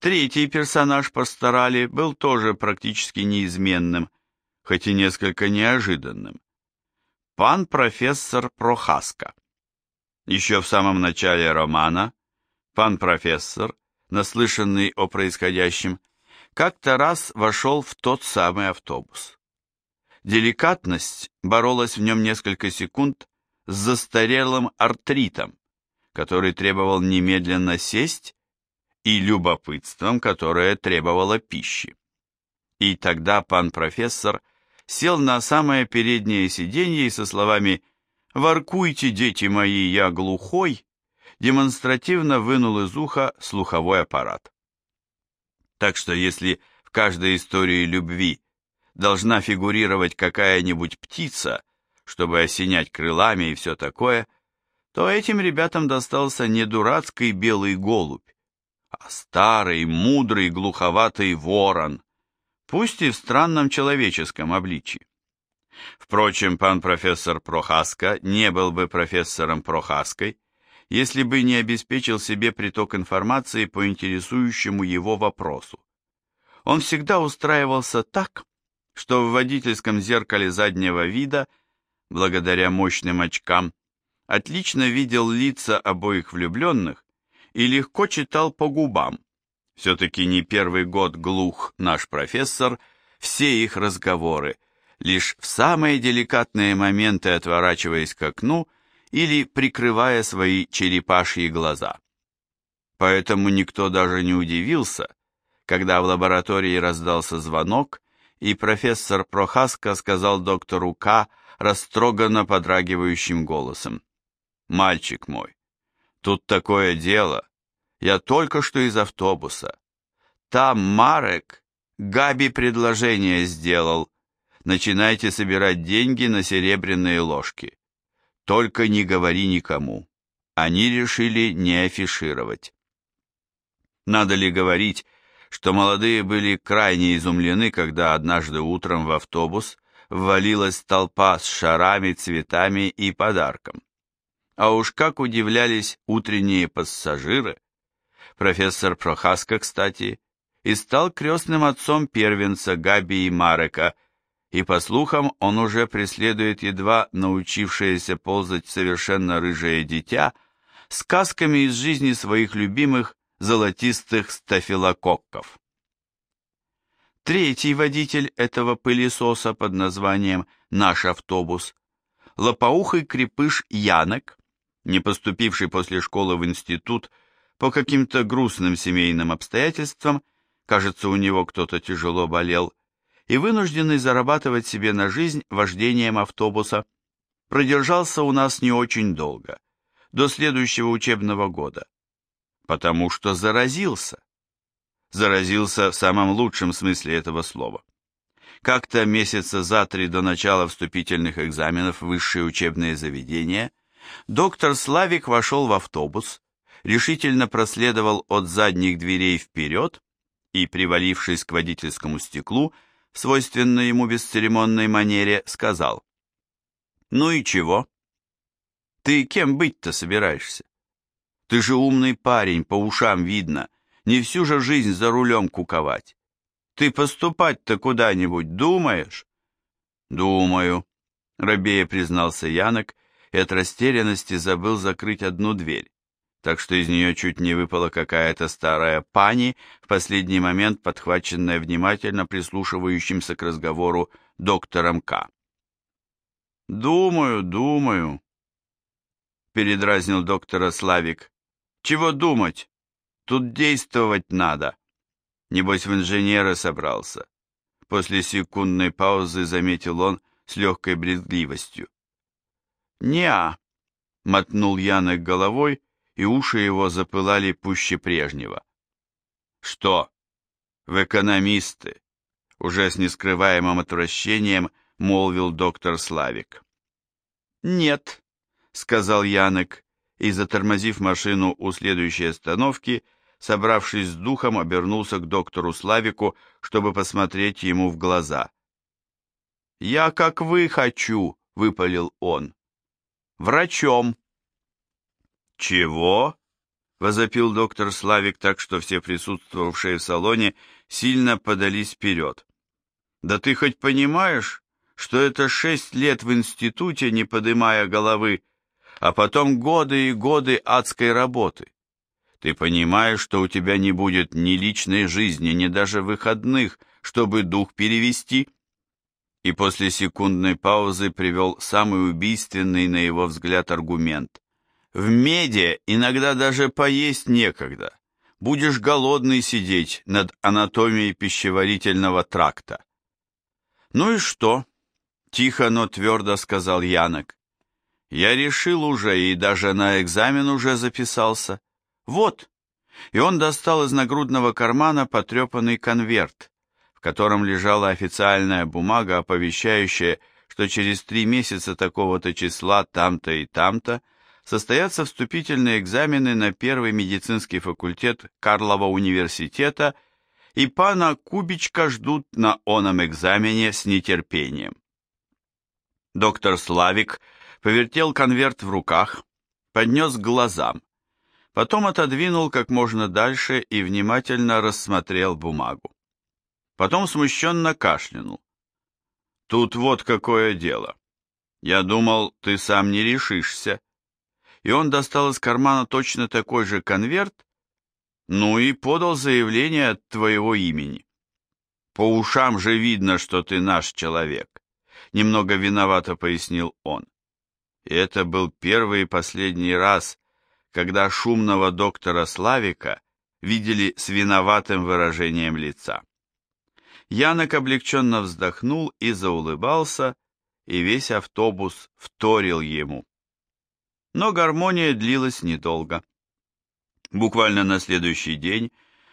Третий персонаж Пасторали был тоже практически неизменным, хоть и несколько неожиданным. Пан профессор Прохаска. Еще в самом начале романа пан профессор, наслышанный о происходящем, как-то раз вошел в тот самый автобус. Деликатность боролась в нем несколько секунд с застарелым артритом, который требовал немедленно сесть, и любопытством, которое требовало пищи. И тогда пан профессор сел на самое переднее сиденье и со словами «Воркуйте, дети мои, я глухой», демонстративно вынул из уха слуховой аппарат. Так что если в каждой истории любви должна фигурировать какая-нибудь птица, чтобы осенять крылами и все такое, то этим ребятам достался не дурацкий белый голубь, а старый, мудрый, глуховатый ворон, пусть и в странном человеческом обличии. Впрочем, пан профессор Прохаска не был бы профессором Прохаской, если бы не обеспечил себе приток информации по интересующему его вопросу. Он всегда устраивался так, что в водительском зеркале заднего вида, благодаря мощным очкам, отлично видел лица обоих влюбленных и легко читал по губам. Все-таки не первый год глух наш профессор, все их разговоры, лишь в самые деликатные моменты отворачиваясь к окну или прикрывая свои черепашьи глаза. Поэтому никто даже не удивился, когда в лаборатории раздался звонок, и профессор Прохаска сказал доктору К. растроганно подрагивающим голосом. «Мальчик мой, тут такое дело. Я только что из автобуса. Там Марек Габи предложение сделал. Начинайте собирать деньги на серебряные ложки. Только не говори никому. Они решили не афишировать. Надо ли говорить, что молодые были крайне изумлены, когда однажды утром в автобус ввалилась толпа с шарами, цветами и подарком. А уж как удивлялись утренние пассажиры. Профессор Прохаска, кстати, и стал крестным отцом первенца Габи и Марека – и, по слухам, он уже преследует едва научившееся ползать совершенно рыжее дитя сказками из жизни своих любимых золотистых стафилококков. Третий водитель этого пылесоса под названием «Наш автобус» лопоухый крепыш Янок, не поступивший после школы в институт по каким-то грустным семейным обстоятельствам, кажется, у него кто-то тяжело болел, и вынужденный зарабатывать себе на жизнь вождением автобуса, продержался у нас не очень долго, до следующего учебного года, потому что заразился. Заразился в самом лучшем смысле этого слова. Как-то месяца за три до начала вступительных экзаменов в высшее учебное заведение доктор Славик вошел в автобус, решительно проследовал от задних дверей вперед и, привалившись к водительскому стеклу, в свойственной ему бесцеремонной манере, сказал. «Ну и чего? Ты кем быть-то собираешься? Ты же умный парень, по ушам видно, не всю же жизнь за рулем куковать. Ты поступать-то куда-нибудь думаешь?» «Думаю», — рабея признался Янок и от растерянности забыл закрыть одну дверь так что из нее чуть не выпала какая-то старая пани, в последний момент подхваченная внимательно прислушивающимся к разговору доктором К. «Думаю, думаю», — передразнил доктора Славик. «Чего думать? Тут действовать надо». Небось, в инженера собрался. После секундной паузы заметил он с легкой брезгливостью. «Не-а», — мотнул Янок головой, — и уши его запылали пуще прежнего. «Что? В экономисты!» Уже с нескрываемым отвращением молвил доктор Славик. «Нет», — сказал Янек, и, затормозив машину у следующей остановки, собравшись с духом, обернулся к доктору Славику, чтобы посмотреть ему в глаза. «Я как вы хочу», — выпалил он. «Врачом». «Чего?» — возопил доктор Славик так, что все присутствовавшие в салоне сильно подались вперед. «Да ты хоть понимаешь, что это шесть лет в институте, не подымая головы, а потом годы и годы адской работы? Ты понимаешь, что у тебя не будет ни личной жизни, ни даже выходных, чтобы дух перевести?» И после секундной паузы привел самый убийственный, на его взгляд, аргумент. В меде иногда даже поесть некогда. Будешь голодный сидеть над анатомией пищеварительного тракта. Ну и что? Тихо, но твердо сказал Янок. Я решил уже и даже на экзамен уже записался. Вот. И он достал из нагрудного кармана потрепанный конверт, в котором лежала официальная бумага, оповещающая, что через три месяца такого-то числа там-то и там-то состоятся вступительные экзамены на первый медицинский факультет Карлова университета, и пана Кубичка ждут на оном экзамене с нетерпением. Доктор Славик повертел конверт в руках, поднес к глазам, потом отодвинул как можно дальше и внимательно рассмотрел бумагу. Потом смущенно кашлянул. «Тут вот какое дело. Я думал, ты сам не решишься и он достал из кармана точно такой же конверт, ну и подал заявление от твоего имени. По ушам же видно, что ты наш человек, немного виновато пояснил он. И это был первый и последний раз, когда шумного доктора Славика видели с виноватым выражением лица. Янок облегченно вздохнул и заулыбался, и весь автобус вторил ему. Но гармония длилась недолго. Буквально на следующий день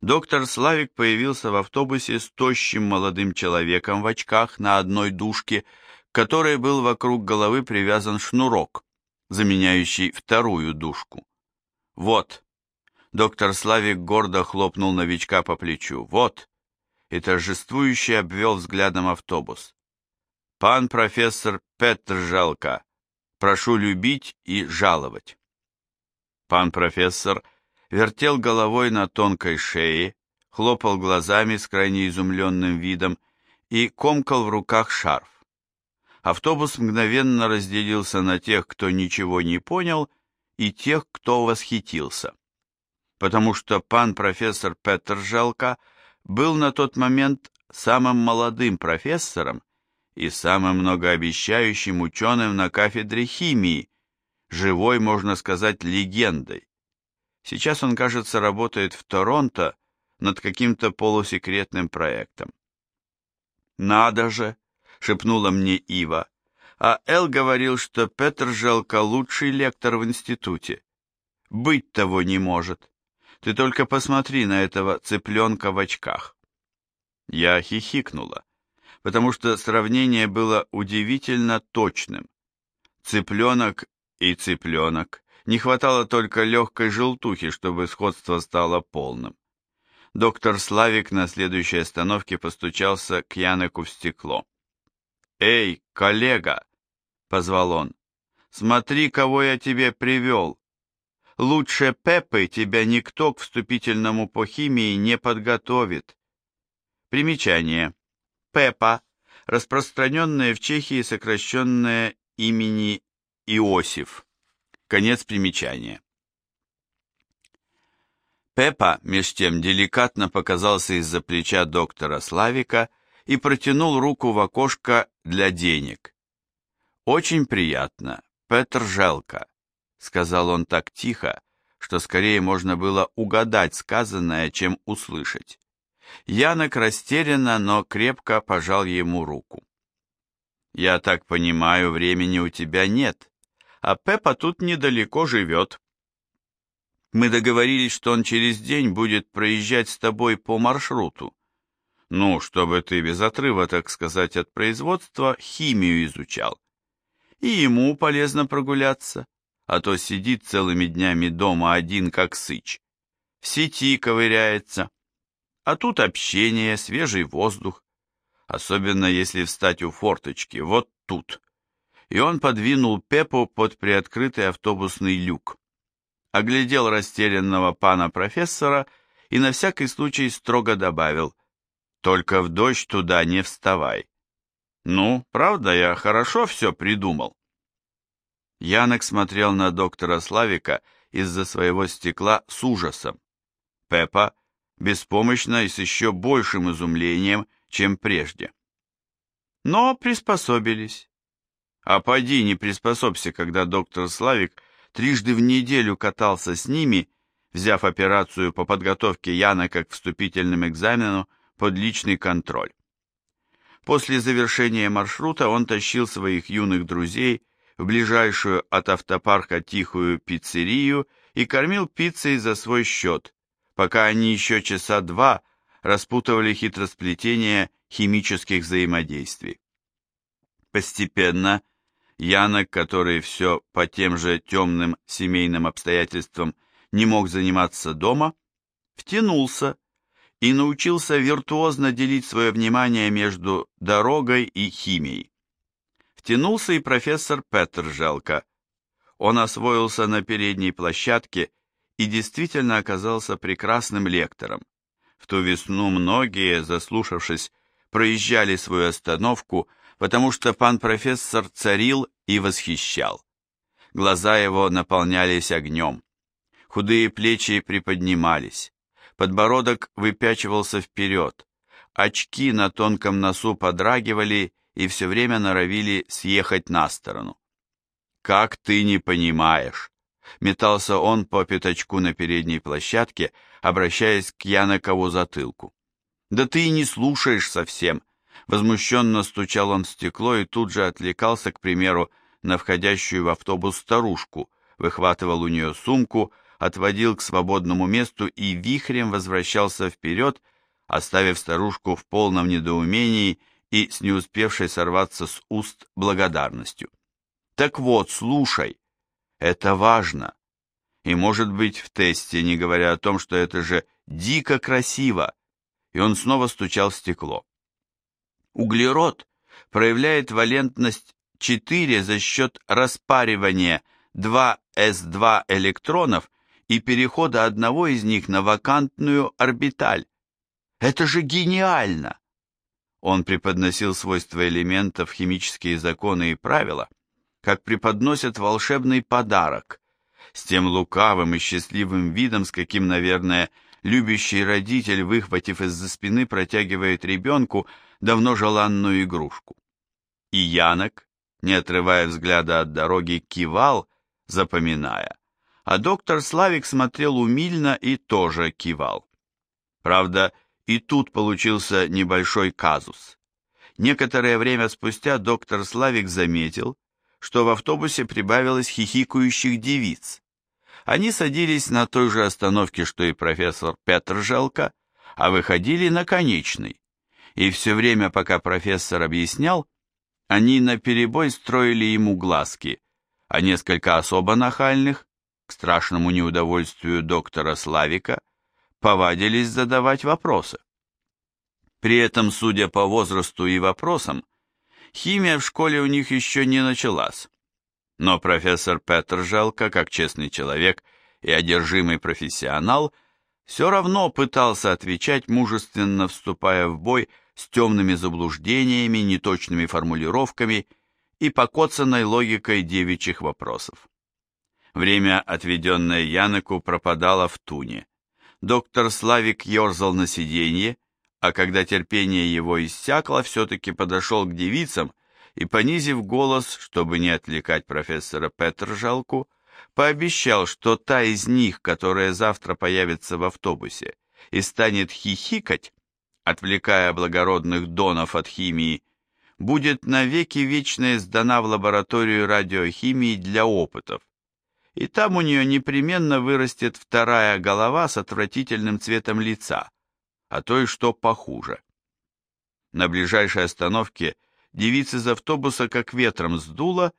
доктор Славик появился в автобусе с тощим молодым человеком в очках на одной дужке, которой был вокруг головы привязан шнурок, заменяющий вторую дужку. «Вот!» Доктор Славик гордо хлопнул новичка по плечу. «Вот!» И торжествующе обвел взглядом автобус. «Пан профессор Петр Жалко, Прошу любить и жаловать. Пан профессор вертел головой на тонкой шее, хлопал глазами с крайне изумленным видом и комкал в руках шарф. Автобус мгновенно разделился на тех, кто ничего не понял, и тех, кто восхитился. Потому что пан профессор Петр Жалко был на тот момент самым молодым профессором и самым многообещающим ученым на кафедре химии, живой, можно сказать, легендой. Сейчас он, кажется, работает в Торонто над каким-то полусекретным проектом. «Надо же!» — шепнула мне Ива. А Эл говорил, что Петр Желко лучший лектор в институте. Быть того не может. Ты только посмотри на этого цыпленка в очках. Я хихикнула потому что сравнение было удивительно точным. Цыпленок и цыпленок. Не хватало только легкой желтухи, чтобы сходство стало полным. Доктор Славик на следующей остановке постучался к Янеку в стекло. «Эй, коллега!» — позвал он. «Смотри, кого я тебе привел. Лучше Пеппы тебя никто к вступительному по химии не подготовит». Примечание. Пепа, распространенное в Чехии сокращенное имени Иосиф. Конец примечания. Пепа, меж тем, деликатно показался из-за плеча доктора Славика и протянул руку в окошко для денег. «Очень приятно, Петр Желко», — сказал он так тихо, что скорее можно было угадать сказанное, чем услышать. Янок растерянно, но крепко пожал ему руку. «Я так понимаю, времени у тебя нет, а Пеппа тут недалеко живет. Мы договорились, что он через день будет проезжать с тобой по маршруту. Ну, чтобы ты без отрыва, так сказать, от производства химию изучал. И ему полезно прогуляться, а то сидит целыми днями дома один, как сыч. В сети ковыряется, а тут общение, свежий воздух. Особенно если встать у форточки, вот тут. И он подвинул Пеппу под приоткрытый автобусный люк. оглядел растерянного пана профессора и на всякий случай строго добавил «Только в дождь туда не вставай». «Ну, правда, я хорошо все придумал». Янок смотрел на доктора Славика из-за своего стекла с ужасом. Пеппа беспомощно и с еще большим изумлением, чем прежде. Но приспособились. А поди не приспособься, когда доктор Славик трижды в неделю катался с ними, взяв операцию по подготовке Яна как вступительным экзамену под личный контроль. После завершения маршрута он тащил своих юных друзей в ближайшую от автопарка тихую пиццерию и кормил пиццей за свой счет, пока они еще часа два распутывали хитросплетение химических взаимодействий. Постепенно Янок, который все по тем же темным семейным обстоятельствам не мог заниматься дома, втянулся и научился виртуозно делить свое внимание между дорогой и химией. Втянулся и профессор Петр Желко. Он освоился на передней площадке и действительно оказался прекрасным лектором. В ту весну многие, заслушавшись, проезжали свою остановку, потому что пан профессор царил и восхищал. Глаза его наполнялись огнем, худые плечи приподнимались, подбородок выпячивался вперед, очки на тонком носу подрагивали и все время норовили съехать на сторону. «Как ты не понимаешь?» Метался он по пятачку на передней площадке, обращаясь к Янокову затылку. «Да ты и не слушаешь совсем!» Возмущенно стучал он в стекло и тут же отвлекался, к примеру, на входящую в автобус старушку, выхватывал у нее сумку, отводил к свободному месту и вихрем возвращался вперед, оставив старушку в полном недоумении и с не успевшей сорваться с уст благодарностью. «Так вот, слушай!» Это важно. И может быть в тесте, не говоря о том, что это же дико красиво. И он снова стучал в стекло. Углерод проявляет валентность 4 за счет распаривания 2s2 электронов и перехода одного из них на вакантную орбиталь. Это же гениально! Он преподносил свойства элементов, химические законы и правила, как преподносят волшебный подарок, с тем лукавым и счастливым видом, с каким, наверное, любящий родитель, выхватив из-за спины, протягивает ребенку давно желанную игрушку. И Янок, не отрывая взгляда от дороги, кивал, запоминая, а доктор Славик смотрел умильно и тоже кивал. Правда, и тут получился небольшой казус. Некоторое время спустя доктор Славик заметил, что в автобусе прибавилось хихикающих девиц. Они садились на той же остановке, что и профессор Петр Желко, а выходили на конечный. И все время, пока профессор объяснял, они наперебой строили ему глазки, а несколько особо нахальных, к страшному неудовольствию доктора Славика, повадились задавать вопросы. При этом, судя по возрасту и вопросам, Химия в школе у них еще не началась. Но профессор Петр Жалко, как честный человек и одержимый профессионал, все равно пытался отвечать, мужественно вступая в бой с темными заблуждениями, неточными формулировками и покоцанной логикой девичьих вопросов. Время, отведенное Янеку, пропадало в туне. Доктор Славик ерзал на сиденье, а когда терпение его иссякло, все-таки подошел к девицам и, понизив голос, чтобы не отвлекать профессора Петржалку, пообещал, что та из них, которая завтра появится в автобусе и станет хихикать, отвлекая благородных донов от химии, будет навеки вечная сдана в лабораторию радиохимии для опытов. И там у нее непременно вырастет вторая голова с отвратительным цветом лица, а то и что похуже. На ближайшей остановке девица из автобуса как ветром сдуло,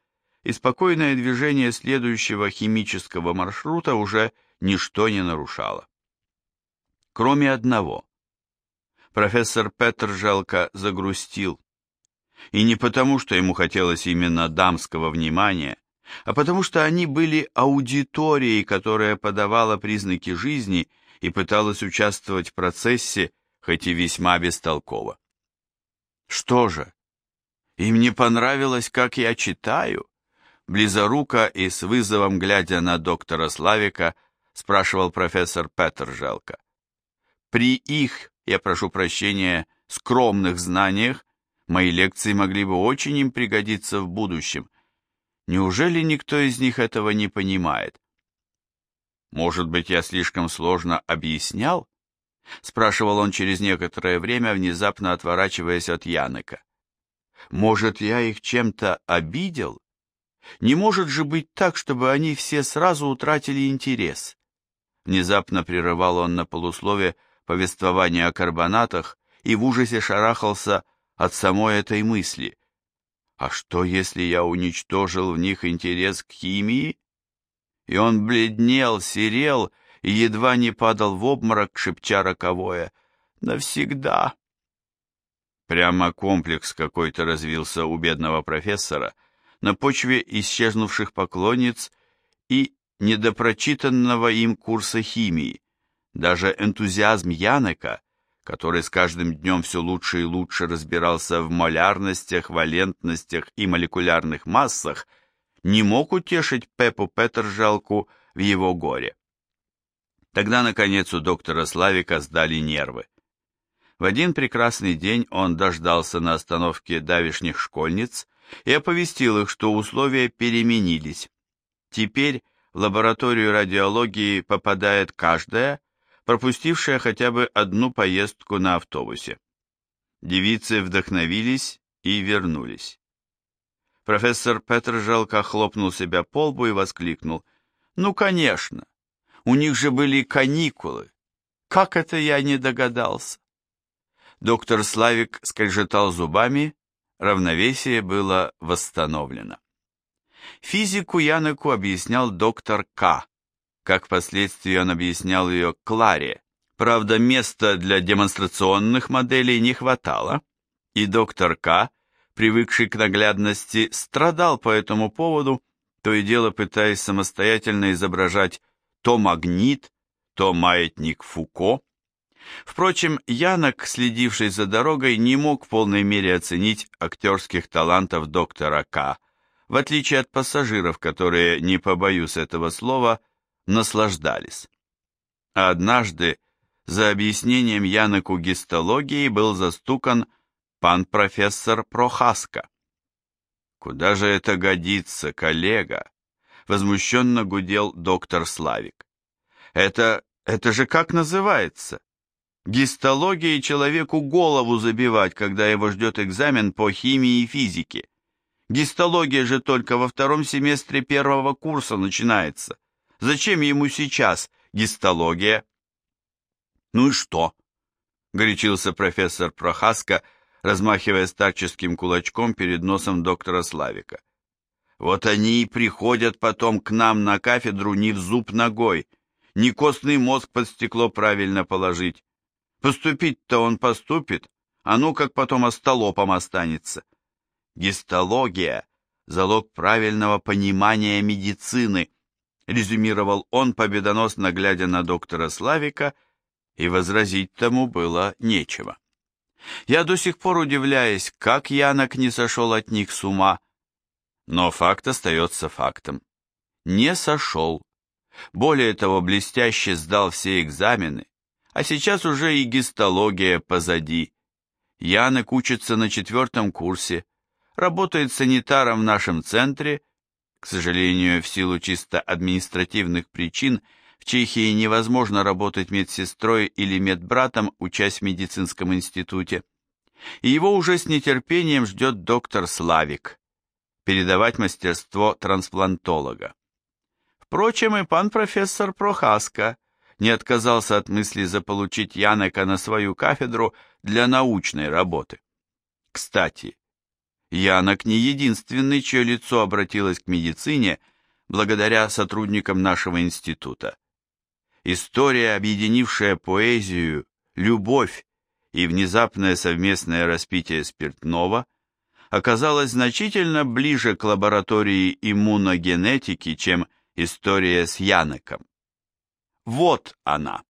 и спокойное движение следующего химического маршрута уже ничто не нарушало. Кроме одного. Профессор Петр жалко загрустил. И не потому, что ему хотелось именно дамского внимания, а потому что они были аудиторией, которая подавала признаки жизни и пыталась участвовать в процессе, хоть и весьма бестолково. Что же, им не понравилось, как я читаю? Близоруко и с вызовом, глядя на доктора Славика, спрашивал профессор Петержелка. При их, я прошу прощения, скромных знаниях, мои лекции могли бы очень им пригодиться в будущем. Неужели никто из них этого не понимает? Может быть, я слишком сложно объяснял? Спрашивал он через некоторое время, внезапно отворачиваясь от Янека. Может, я их чем-то обидел? Не может же быть так, чтобы они все сразу утратили интерес. Внезапно прерывал он на полуслове повествование о карбонатах и в ужасе шарахался от самой этой мысли. А что, если я уничтожил в них интерес к химии? И он бледнел, серел и едва не падал в обморок, шепча роковое «Навсегда». Прямо комплекс какой-то развился у бедного профессора на почве исчезнувших поклонниц и недопрочитанного им курса химии. Даже энтузиазм Янека, который с каждым днем все лучше и лучше разбирался в молярностях, валентностях и молекулярных массах, не мог утешить Пеппу Петержалку в его горе. Тогда, наконец, у доктора Славика сдали нервы. В один прекрасный день он дождался на остановке давишних школьниц и оповестил их, что условия переменились. Теперь в лабораторию радиологии попадает каждая, пропустившая хотя бы одну поездку на автобусе. Девицы вдохновились и вернулись. Профессор Петржелка хлопнул себя по лбу и воскликнул. «Ну, конечно! У них же были каникулы! Как это я не догадался?» Доктор Славик скрежетал зубами, равновесие было восстановлено. Физику Янеку объяснял доктор К., как впоследствии он объяснял ее Кларе. Правда, места для демонстрационных моделей не хватало, и доктор К., привыкший к наглядности, страдал по этому поводу, то и дело пытаясь самостоятельно изображать то магнит, то маятник Фуко, Впрочем, Янок, следивший за дорогой, не мог в полной мере оценить актерских талантов доктора К., в отличие от пассажиров, которые, не побоюсь этого слова, наслаждались. А однажды за объяснением Яноку гистологии был застукан пан профессор Прохаска. «Куда же это годится, коллега?» Возмущенно гудел доктор Славик. «Это... это же как называется? Гистологией человеку голову забивать, когда его ждет экзамен по химии и физике. Гистология же только во втором семестре первого курса начинается. Зачем ему сейчас гистология? Ну и что? Горячился профессор Прохаска, размахивая старческим кулачком перед носом доктора Славика. Вот они и приходят потом к нам на кафедру не в зуб ногой, не костный мозг под стекло правильно положить, Поступить-то он поступит, а ну как потом остолопом останется. Гистология – залог правильного понимания медицины, резюмировал он, победоносно глядя на доктора Славика, и возразить тому было нечего. Я до сих пор удивляюсь, как Янок не сошел от них с ума, но факт остается фактом. Не сошел. Более того, блестяще сдал все экзамены, а сейчас уже и гистология позади. Янек учится на четвертом курсе, работает санитаром в нашем центре, к сожалению, в силу чисто административных причин, Чехии невозможно работать медсестрой или медбратом, учась в медицинском институте. И его уже с нетерпением ждет доктор Славик, передавать мастерство трансплантолога. Впрочем, и пан профессор Прохаска не отказался от мысли заполучить Янека на свою кафедру для научной работы. Кстати, Янок не единственный, чье лицо обратилось к медицине благодаря сотрудникам нашего института. История, объединившая поэзию, любовь и внезапное совместное распитие спиртного, оказалась значительно ближе к лаборатории иммуногенетики, чем история с Янеком. Вот она.